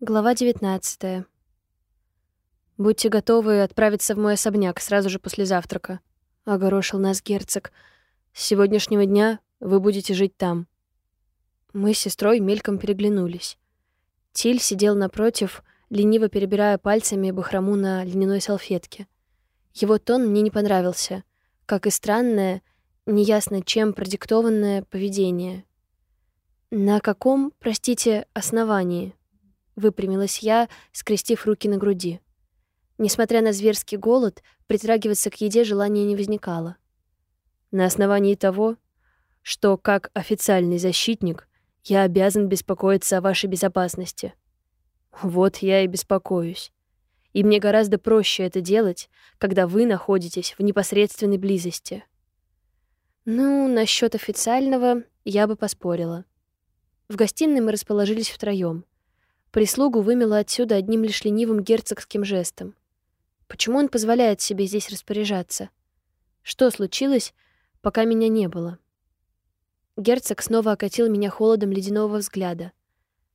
Глава 19. «Будьте готовы отправиться в мой особняк сразу же после завтрака», — огорошил нас герцог. «С сегодняшнего дня вы будете жить там». Мы с сестрой мельком переглянулись. Тиль сидел напротив, лениво перебирая пальцами бахрому на льняной салфетке. Его тон мне не понравился, как и странное, неясно чем продиктованное поведение. «На каком, простите, основании?» Выпрямилась я, скрестив руки на груди. Несмотря на зверский голод, притрагиваться к еде желания не возникало. На основании того, что, как официальный защитник, я обязан беспокоиться о вашей безопасности. Вот я и беспокоюсь. И мне гораздо проще это делать, когда вы находитесь в непосредственной близости. Ну, насчет официального я бы поспорила. В гостиной мы расположились втроем. Прислугу вымело отсюда одним лишь ленивым герцогским жестом. Почему он позволяет себе здесь распоряжаться? Что случилось, пока меня не было? Герцог снова окатил меня холодом ледяного взгляда.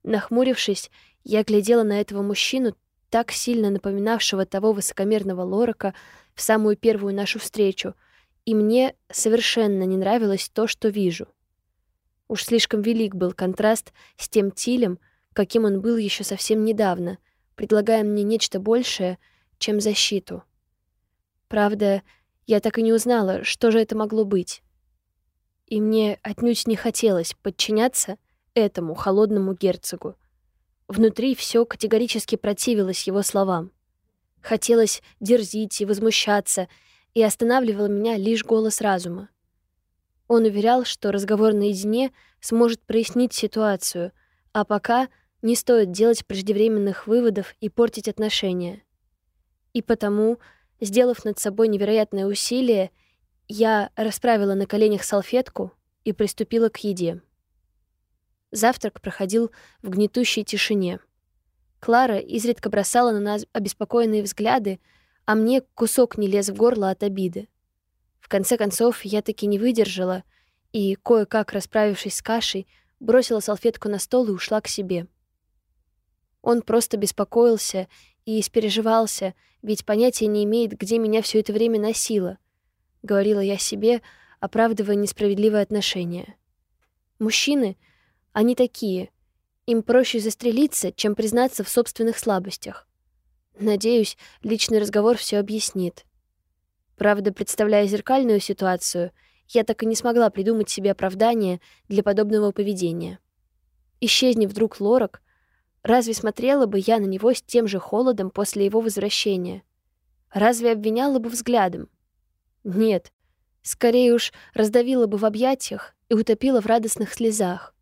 Нахмурившись, я глядела на этого мужчину, так сильно напоминавшего того высокомерного лорока в самую первую нашу встречу, и мне совершенно не нравилось то, что вижу. Уж слишком велик был контраст с тем Тилем, каким он был еще совсем недавно, предлагая мне нечто большее, чем защиту. Правда, я так и не узнала, что же это могло быть. И мне отнюдь не хотелось подчиняться этому холодному герцогу. Внутри все категорически противилось его словам. Хотелось дерзить и возмущаться, и останавливал меня лишь голос разума. Он уверял, что разговор наедине сможет прояснить ситуацию, а пока — не стоит делать преждевременных выводов и портить отношения. И потому, сделав над собой невероятное усилие, я расправила на коленях салфетку и приступила к еде. Завтрак проходил в гнетущей тишине. Клара изредка бросала на нас обеспокоенные взгляды, а мне кусок не лез в горло от обиды. В конце концов, я таки не выдержала и, кое-как расправившись с кашей, бросила салфетку на стол и ушла к себе. Он просто беспокоился и испереживался, ведь понятия не имеет, где меня все это время носило. Говорила я себе, оправдывая несправедливое отношение. Мужчины, они такие. Им проще застрелиться, чем признаться в собственных слабостях. Надеюсь, личный разговор все объяснит. Правда, представляя зеркальную ситуацию, я так и не смогла придумать себе оправдание для подобного поведения. Исчезни вдруг Лорак, Разве смотрела бы я на него с тем же холодом после его возвращения? Разве обвиняла бы взглядом? Нет, скорее уж раздавила бы в объятиях и утопила в радостных слезах.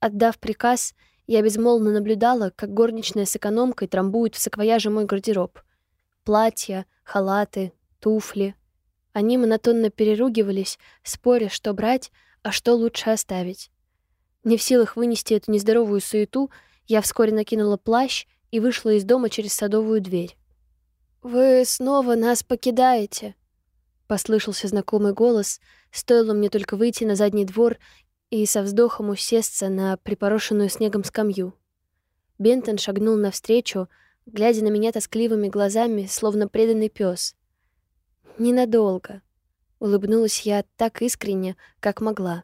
Отдав приказ, я безмолвно наблюдала, как горничная с экономкой трамбует в саквояже мой гардероб. Платья, халаты, туфли. Они монотонно переругивались, споря, что брать, а что лучше оставить. Не в силах вынести эту нездоровую суету, я вскоре накинула плащ и вышла из дома через садовую дверь. «Вы снова нас покидаете», — послышался знакомый голос, стоило мне только выйти на задний двор и со вздохом усесться на припорошенную снегом скамью. Бентон шагнул навстречу, глядя на меня тоскливыми глазами, словно преданный пес. «Ненадолго», — улыбнулась я так искренне, как могла.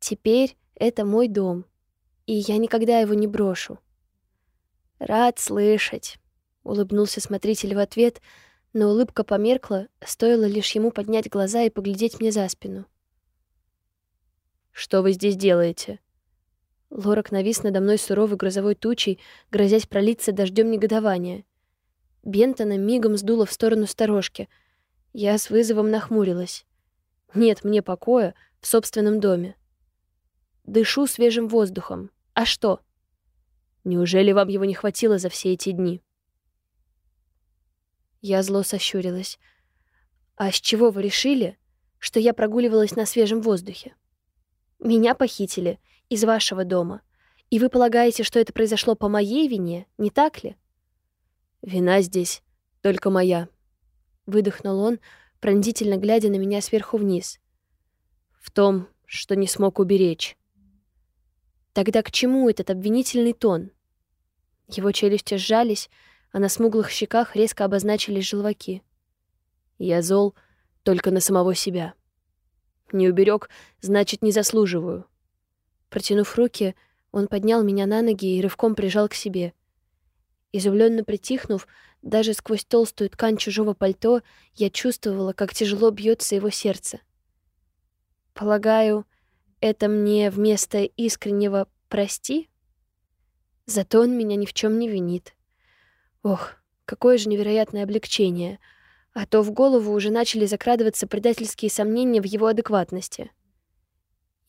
«Теперь это мой дом, и я никогда его не брошу. Рад слышать, улыбнулся смотритель в ответ, но улыбка померкла, стоило лишь ему поднять глаза и поглядеть мне за спину. Что вы здесь делаете? Лорак навис надо мной суровой грозовой тучей, грозясь пролиться дождем негодования. Бентона мигом сдуло в сторону сторожки. Я с вызовом нахмурилась. Нет мне покоя в собственном доме. Дышу свежим воздухом. А что? Неужели вам его не хватило за все эти дни? Я зло сощурилась. А с чего вы решили, что я прогуливалась на свежем воздухе? Меня похитили из вашего дома. И вы полагаете, что это произошло по моей вине, не так ли? Вина здесь только моя. Выдохнул он, пронзительно глядя на меня сверху вниз. В том, что не смог уберечь. Тогда к чему этот обвинительный тон? Его челюсти сжались, а на смуглых щеках резко обозначились желваки. Я зол только на самого себя. Не уберег, значит, не заслуживаю. Протянув руки, он поднял меня на ноги и рывком прижал к себе. Изумленно притихнув, даже сквозь толстую ткань чужого пальто, я чувствовала, как тяжело бьется его сердце. Полагаю, это мне вместо искреннего «прости»? Зато он меня ни в чем не винит. Ох, какое же невероятное облегчение. А то в голову уже начали закрадываться предательские сомнения в его адекватности.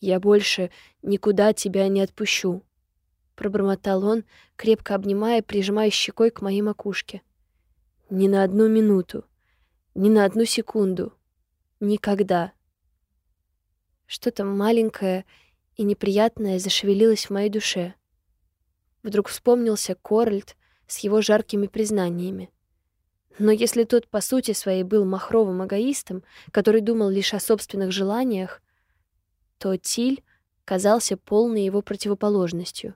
«Я больше никуда тебя не отпущу», — пробормотал он, крепко обнимая, прижимая щекой к моей макушке. «Ни на одну минуту, ни на одну секунду, никогда». Что-то маленькое и неприятное зашевелилось в моей душе. Вдруг вспомнился Корольд с его жаркими признаниями. Но если тот по сути своей был махровым эгоистом, который думал лишь о собственных желаниях, то Тиль казался полной его противоположностью.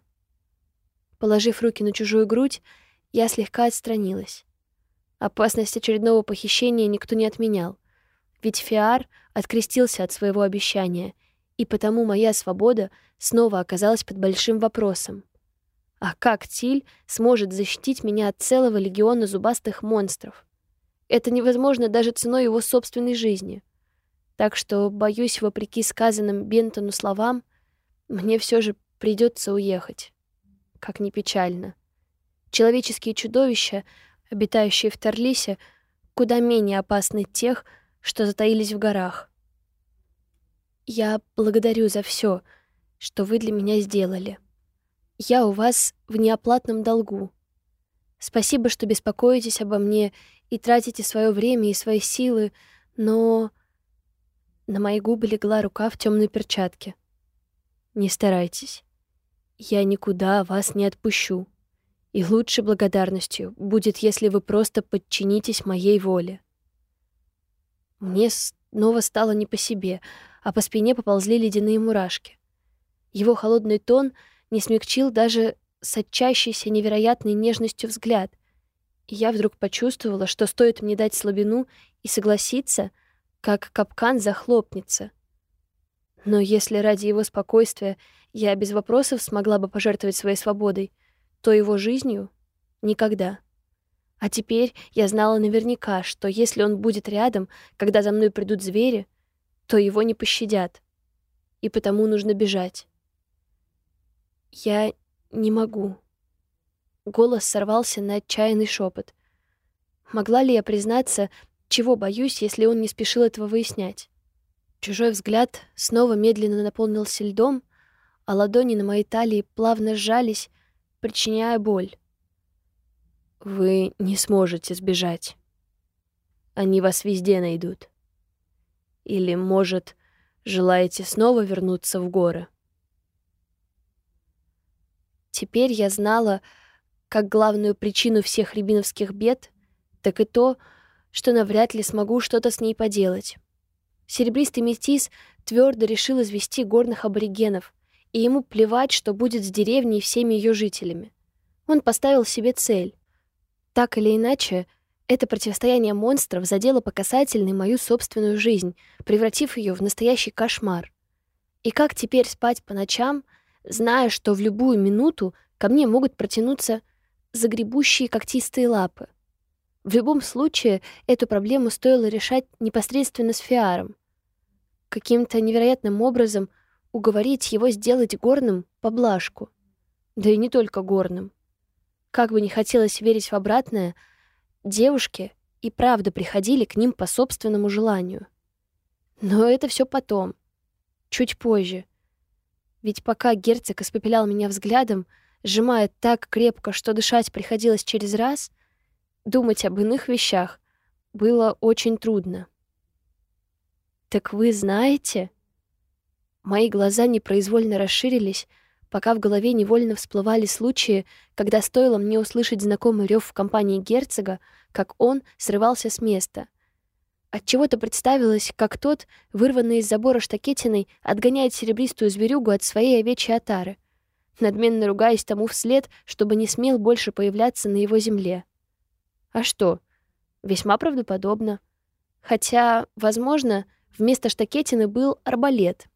Положив руки на чужую грудь, я слегка отстранилась. Опасность очередного похищения никто не отменял, ведь Фиар открестился от своего обещания, и потому моя свобода снова оказалась под большим вопросом. А как Тиль сможет защитить меня от целого легиона зубастых монстров? Это невозможно даже ценой его собственной жизни. Так что, боюсь, вопреки сказанным Бентону словам, мне все же придется уехать. Как ни печально. Человеческие чудовища, обитающие в Тарлисе, куда менее опасны тех, что затаились в горах. Я благодарю за все, что вы для меня сделали. Я у вас в неоплатном долгу. Спасибо, что беспокоитесь обо мне и тратите свое время и свои силы, но... На мои губы легла рука в темной перчатке. Не старайтесь. Я никуда вас не отпущу. И лучше благодарностью будет, если вы просто подчинитесь моей воле. Мне снова стало не по себе, а по спине поползли ледяные мурашки. Его холодный тон — не смягчил даже сочащийся невероятной нежностью взгляд. И я вдруг почувствовала, что стоит мне дать слабину и согласиться, как капкан захлопнется. Но если ради его спокойствия я без вопросов смогла бы пожертвовать своей свободой, то его жизнью — никогда. А теперь я знала наверняка, что если он будет рядом, когда за мной придут звери, то его не пощадят. И потому нужно бежать. «Я не могу». Голос сорвался на отчаянный шепот. Могла ли я признаться, чего боюсь, если он не спешил этого выяснять? Чужой взгляд снова медленно наполнился льдом, а ладони на моей талии плавно сжались, причиняя боль. «Вы не сможете сбежать. Они вас везде найдут. Или, может, желаете снова вернуться в горы?» Теперь я знала как главную причину всех рябиновских бед, так и то, что навряд ли смогу что-то с ней поделать. Серебристый метис твердо решил извести горных аборигенов, и ему плевать, что будет с деревней и всеми ее жителями. Он поставил себе цель. Так или иначе, это противостояние монстров задело по касательной мою собственную жизнь, превратив ее в настоящий кошмар. И как теперь спать по ночам — зная, что в любую минуту ко мне могут протянуться загребущие когтистые лапы. В любом случае, эту проблему стоило решать непосредственно с Фиаром. Каким-то невероятным образом уговорить его сделать горным поблажку. Да и не только горным. Как бы не хотелось верить в обратное, девушки и правда приходили к ним по собственному желанию. Но это все потом, чуть позже, ведь пока герцог испепелял меня взглядом, сжимая так крепко, что дышать приходилось через раз, думать об иных вещах было очень трудно. «Так вы знаете?» Мои глаза непроизвольно расширились, пока в голове невольно всплывали случаи, когда стоило мне услышать знакомый рев в компании герцога, как он срывался с места — Отчего-то представилось, как тот, вырванный из забора штакетиной, отгоняет серебристую зверюгу от своей овечьей отары. надменно ругаясь тому вслед, чтобы не смел больше появляться на его земле. А что? Весьма правдоподобно. Хотя, возможно, вместо штакетины был арбалет.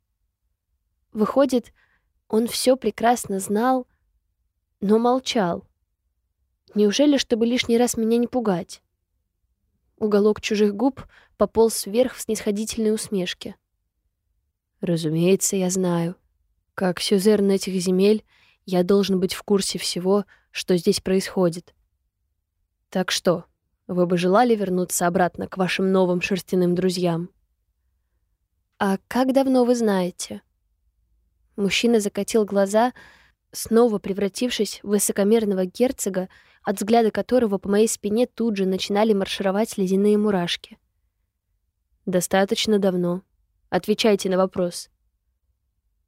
Выходит, он все прекрасно знал, но молчал. Неужели, чтобы лишний раз меня не пугать? Уголок чужих губ пополз вверх в снисходительной усмешке. Разумеется, я знаю. Как сюзерн этих земель, я должен быть в курсе всего, что здесь происходит. Так что, вы бы желали вернуться обратно к вашим новым шерстяным друзьям? А как давно вы знаете? Мужчина закатил глаза, снова превратившись в высокомерного герцога, от взгляда которого по моей спине тут же начинали маршировать ледяные мурашки. «Достаточно давно. Отвечайте на вопрос».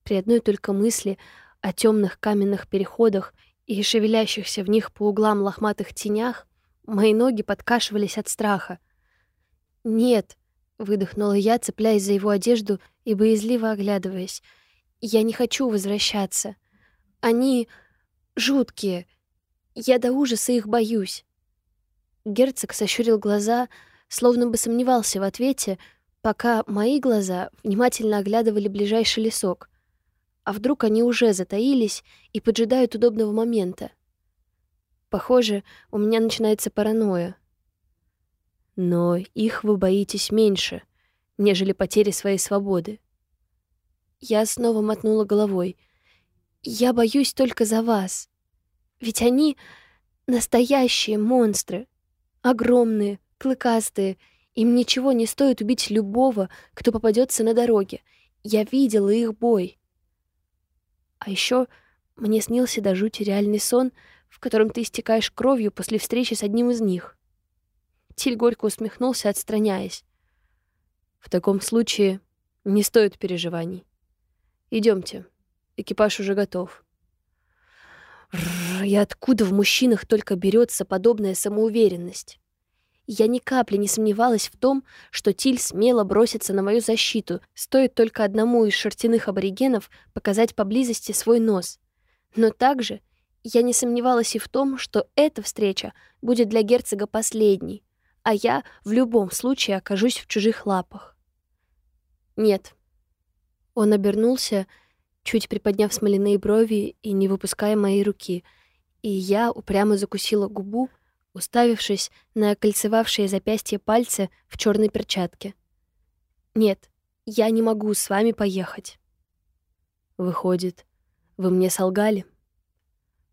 При одной только мысли о темных каменных переходах и шевелящихся в них по углам лохматых тенях мои ноги подкашивались от страха. «Нет», — выдохнула я, цепляясь за его одежду и боязливо оглядываясь, — «я не хочу возвращаться. Они жуткие. Я до ужаса их боюсь». Герцог сощурил глаза, словно бы сомневался в ответе, пока мои глаза внимательно оглядывали ближайший лесок — а вдруг они уже затаились и поджидают удобного момента? Похоже, у меня начинается паранойя. Но их вы боитесь меньше, нежели потери своей свободы. Я снова мотнула головой. Я боюсь только за вас. Ведь они настоящие монстры. Огромные, клыкастые. Им ничего не стоит убить любого, кто попадется на дороге. Я видела их бой. А еще мне снился до жути реальный сон, в котором ты истекаешь кровью после встречи с одним из них. Тиль горько усмехнулся, отстраняясь. В таком случае не стоит переживаний. Идемте, экипаж уже готов. И откуда в мужчинах только берется подобная самоуверенность? Я ни капли не сомневалась в том, что Тиль смело бросится на мою защиту, стоит только одному из шерстяных аборигенов показать поблизости свой нос. Но также я не сомневалась и в том, что эта встреча будет для герцога последней, а я в любом случае окажусь в чужих лапах. Нет. Он обернулся, чуть приподняв смоляные брови и не выпуская моей руки, и я упрямо закусила губу, уставившись на окольцевавшие запястье пальцы в черной перчатке. «Нет, я не могу с вами поехать». «Выходит, вы мне солгали?»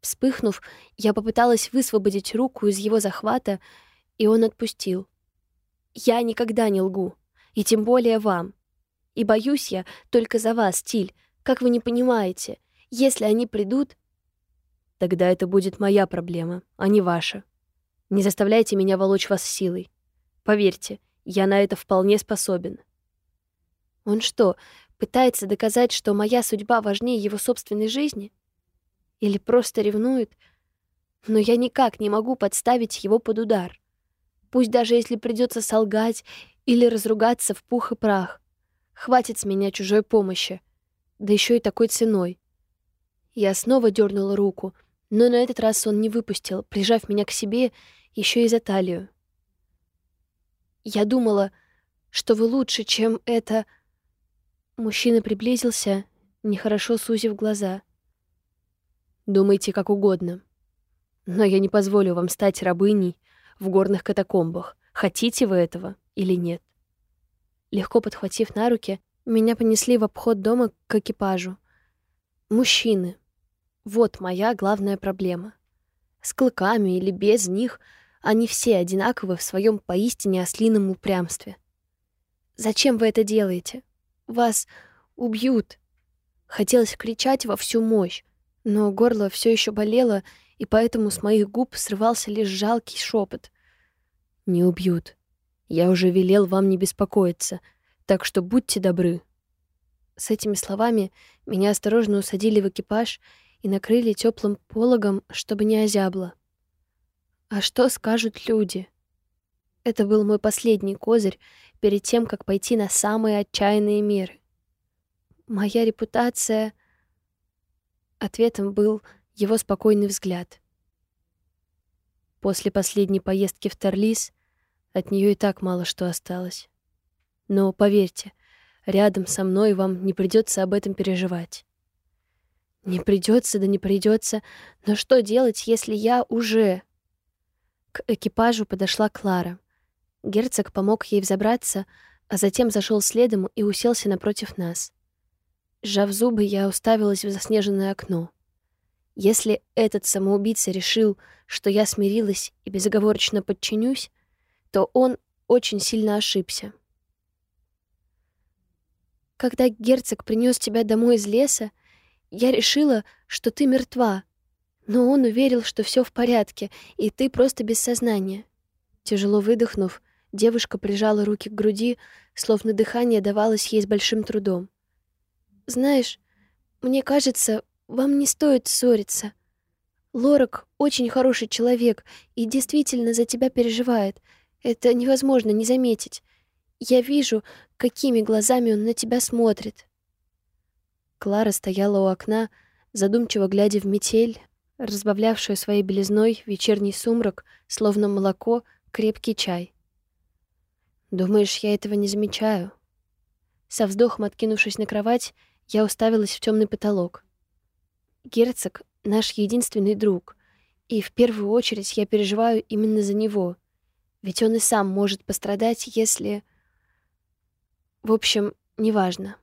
Вспыхнув, я попыталась высвободить руку из его захвата, и он отпустил. «Я никогда не лгу, и тем более вам. И боюсь я только за вас, Тиль, как вы не понимаете. Если они придут...» «Тогда это будет моя проблема, а не ваша», не заставляйте меня волочь вас силой. Поверьте, я на это вполне способен. Он что, пытается доказать, что моя судьба важнее его собственной жизни? Или просто ревнует? Но я никак не могу подставить его под удар. Пусть даже если придется солгать или разругаться в пух и прах. Хватит с меня чужой помощи. Да еще и такой ценой. Я снова дернула руку, но на этот раз он не выпустил, прижав меня к себе еще и за талию. Я думала, что вы лучше, чем это... Мужчина приблизился, нехорошо сузив глаза. Думайте как угодно. Но я не позволю вам стать рабыней в горных катакомбах. Хотите вы этого или нет? Легко подхватив на руки, меня понесли в обход дома к экипажу. Мужчины. Вот моя главная проблема. С клыками или без них — они все одинаковы в своем поистине ослином упрямстве. «Зачем вы это делаете? Вас убьют!» Хотелось кричать во всю мощь, но горло все еще болело, и поэтому с моих губ срывался лишь жалкий шепот. «Не убьют. Я уже велел вам не беспокоиться, так что будьте добры». С этими словами меня осторожно усадили в экипаж и накрыли теплым пологом, чтобы не озябло. А что скажут люди? Это был мой последний козырь перед тем, как пойти на самые отчаянные меры. Моя репутация... Ответом был его спокойный взгляд. После последней поездки в Тарлис от нее и так мало что осталось. Но поверьте, рядом со мной вам не придется об этом переживать. Не придется, да не придется. Но что делать, если я уже... К экипажу подошла Клара. Герцог помог ей взобраться, а затем зашел следом и уселся напротив нас. Сжав зубы, я уставилась в заснеженное окно. Если этот самоубийца решил, что я смирилась и безоговорочно подчинюсь, то он очень сильно ошибся. Когда герцог принес тебя домой из леса, я решила, что ты мертва, но он уверил, что все в порядке, и ты просто без сознания. Тяжело выдохнув, девушка прижала руки к груди, словно дыхание давалось ей с большим трудом. «Знаешь, мне кажется, вам не стоит ссориться. Лорак очень хороший человек и действительно за тебя переживает. Это невозможно не заметить. Я вижу, какими глазами он на тебя смотрит. Клара стояла у окна, задумчиво глядя в метель, разбавлявшую своей белизной вечерний сумрак, словно молоко, крепкий чай. «Думаешь, я этого не замечаю?» Со вздохом откинувшись на кровать, я уставилась в темный потолок. Герцог — наш единственный друг, и в первую очередь я переживаю именно за него, ведь он и сам может пострадать, если... В общем, неважно.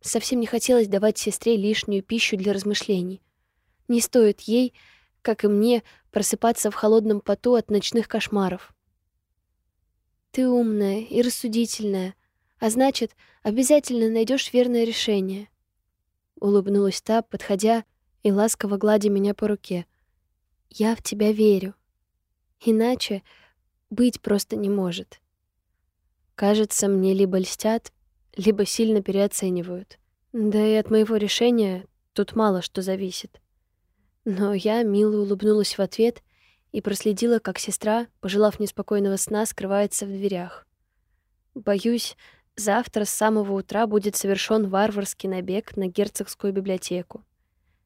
Совсем не хотелось давать сестре лишнюю пищу для размышлений. Не стоит ей, как и мне, просыпаться в холодном поту от ночных кошмаров. Ты умная и рассудительная, а значит, обязательно найдешь верное решение. Улыбнулась та, подходя и ласково гладя меня по руке. Я в тебя верю. Иначе быть просто не может. Кажется, мне либо льстят, либо сильно переоценивают. Да и от моего решения тут мало что зависит. Но я мило улыбнулась в ответ и проследила, как сестра, пожелав неспокойного сна, скрывается в дверях. Боюсь, завтра с самого утра будет совершен варварский набег на герцогскую библиотеку.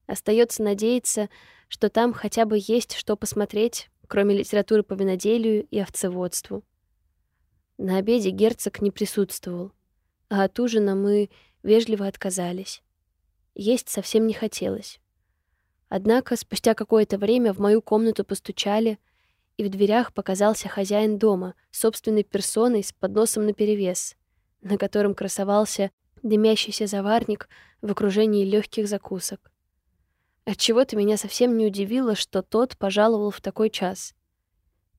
Остается надеяться, что там хотя бы есть что посмотреть, кроме литературы по виноделию и овцеводству. На обеде герцог не присутствовал — а от ужина мы вежливо отказались. Есть совсем не хотелось. Однако спустя какое-то время в мою комнату постучали, и в дверях показался хозяин дома, собственной персоной с подносом наперевес, на котором красовался дымящийся заварник в окружении легких закусок. Отчего-то меня совсем не удивило, что тот пожаловал в такой час.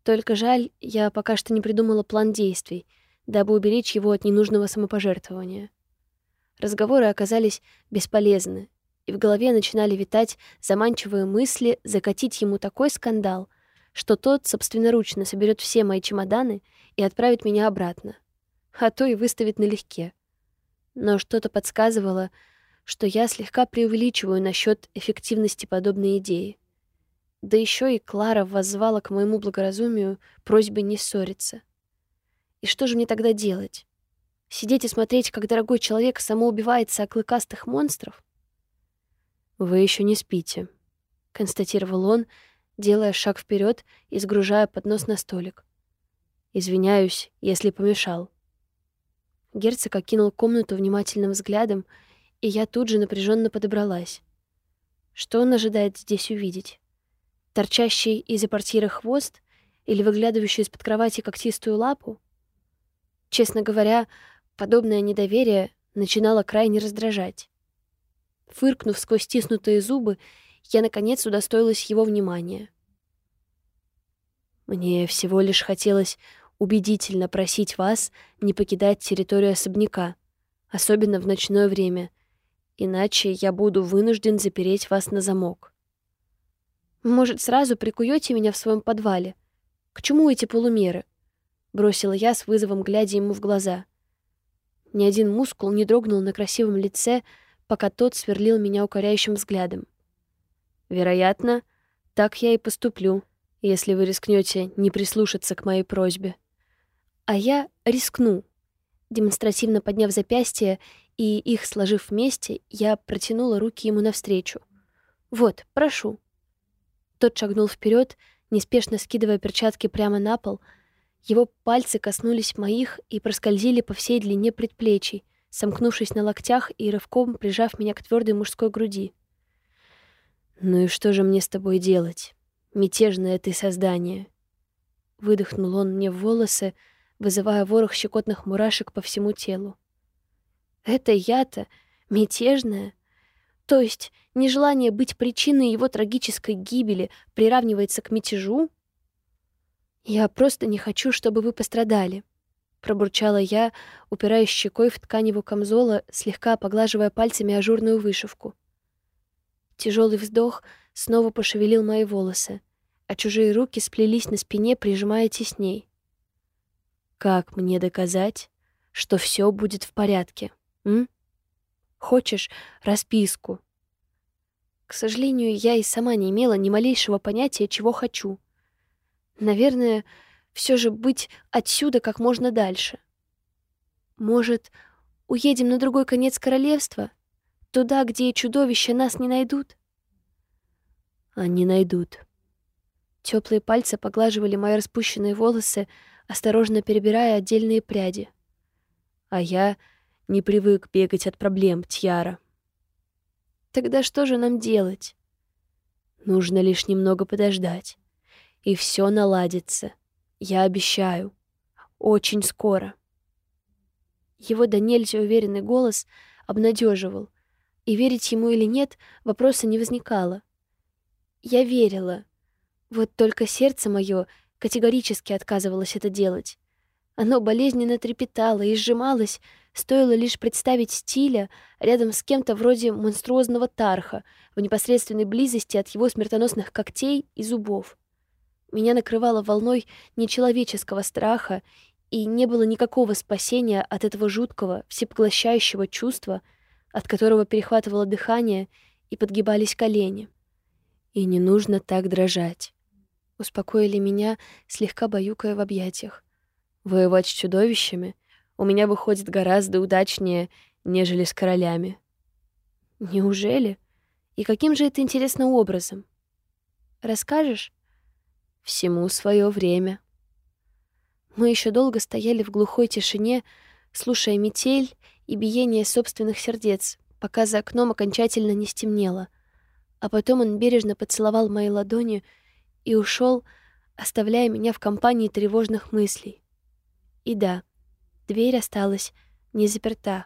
Только жаль, я пока что не придумала план действий — дабы уберечь его от ненужного самопожертвования. Разговоры оказались бесполезны, и в голове начинали витать заманчивые мысли закатить ему такой скандал, что тот собственноручно соберет все мои чемоданы и отправит меня обратно, а то и выставит налегке. Но что-то подсказывало, что я слегка преувеличиваю насчет эффективности подобной идеи. Да еще и Клара воззвала к моему благоразумию просьбой не ссориться. И что же мне тогда делать? Сидеть и смотреть, как дорогой человек самоубивается о клыкастых монстров? «Вы еще не спите», — констатировал он, делая шаг вперед и сгружая поднос на столик. «Извиняюсь, если помешал». Герцог окинул комнату внимательным взглядом, и я тут же напряженно подобралась. Что он ожидает здесь увидеть? Торчащий из-за портьеры хвост или выглядывающий из-под кровати когтистую лапу? Честно говоря, подобное недоверие начинало крайне раздражать. Фыркнув сквозь стиснутые зубы, я, наконец, удостоилась его внимания. «Мне всего лишь хотелось убедительно просить вас не покидать территорию особняка, особенно в ночное время, иначе я буду вынужден запереть вас на замок. Может, сразу прикуете меня в своем подвале? К чему эти полумеры?» бросила я с вызовом, глядя ему в глаза. Ни один мускул не дрогнул на красивом лице, пока тот сверлил меня укоряющим взглядом. Вероятно, так я и поступлю, если вы рискнете не прислушаться к моей просьбе. А я рискну. Демонстративно подняв запястье и их сложив вместе, я протянула руки ему навстречу. Вот, прошу». Тот шагнул вперед, неспешно скидывая перчатки прямо на пол. Его пальцы коснулись моих и проскользили по всей длине предплечий, сомкнувшись на локтях и рывком прижав меня к твердой мужской груди. «Ну и что же мне с тобой делать, мятежное ты создание?» Выдохнул он мне в волосы, вызывая ворох щекотных мурашек по всему телу. «Это я-то мятежная?» То есть нежелание быть причиной его трагической гибели приравнивается к мятежу? «Я просто не хочу, чтобы вы пострадали», — пробурчала я, упираясь щекой в ткань его камзола, слегка поглаживая пальцами ажурную вышивку. Тяжелый вздох снова пошевелил мои волосы, а чужие руки сплелись на спине, прижимая тесней. «Как мне доказать, что все будет в порядке, м?» Хочешь расписку?» К сожалению, я и сама не имела ни малейшего понятия, чего хочу. Наверное, все же быть отсюда как можно дальше. Может, уедем на другой конец королевства? Туда, где чудовища нас не найдут? Они найдут. Теплые пальцы поглаживали мои распущенные волосы, осторожно перебирая отдельные пряди. А я не привык бегать от проблем, Тьяра. Тогда что же нам делать? Нужно лишь немного подождать. И все наладится. Я обещаю. Очень скоро. Его до нельзя уверенный голос обнадеживал, и верить ему или нет вопроса не возникало. Я верила. Вот только сердце мое категорически отказывалось это делать. Оно болезненно трепетало и сжималось, Стоило лишь представить стиля рядом с кем-то вроде монструозного тарха, в непосредственной близости от его смертоносных когтей и зубов. Меня накрывало волной нечеловеческого страха, и не было никакого спасения от этого жуткого, всепоглощающего чувства, от которого перехватывало дыхание и подгибались колени. «И не нужно так дрожать», — успокоили меня, слегка баюкая в объятиях. «Воевать с чудовищами — у меня выходит гораздо удачнее, нежели с королями. Неужели? И каким же это интересным образом? Расскажешь? Всему свое время. Мы еще долго стояли в глухой тишине, слушая метель и биение собственных сердец, пока за окном окончательно не стемнело. А потом он бережно поцеловал мои ладони и ушел, оставляя меня в компании тревожных мыслей. И да, — Дверь осталась не заперта.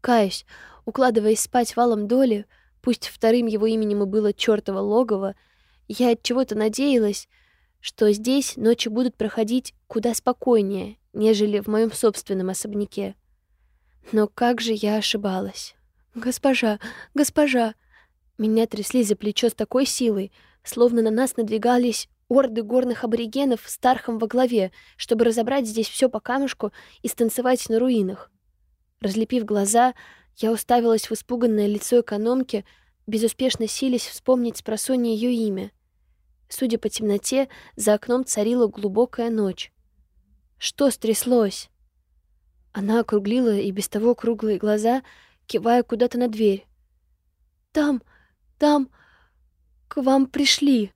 Каюсь, укладываясь спать валом доли, пусть вторым его именем и было чёртово логово, я от чего-то надеялась, что здесь ночи будут проходить куда спокойнее, нежели в моем собственном особняке. Но как же я ошибалась. «Госпожа, госпожа!» Меня трясли за плечо с такой силой, словно на нас надвигались орды горных аборигенов с Тархом во главе, чтобы разобрать здесь все по камешку и станцевать на руинах. Разлепив глаза, я уставилась в испуганное лицо экономки, безуспешно силясь вспомнить с просонья ее имя. Судя по темноте, за окном царила глубокая ночь. Что стряслось? Она округлила и без того круглые глаза, кивая куда-то на дверь. «Там, там, к вам пришли!»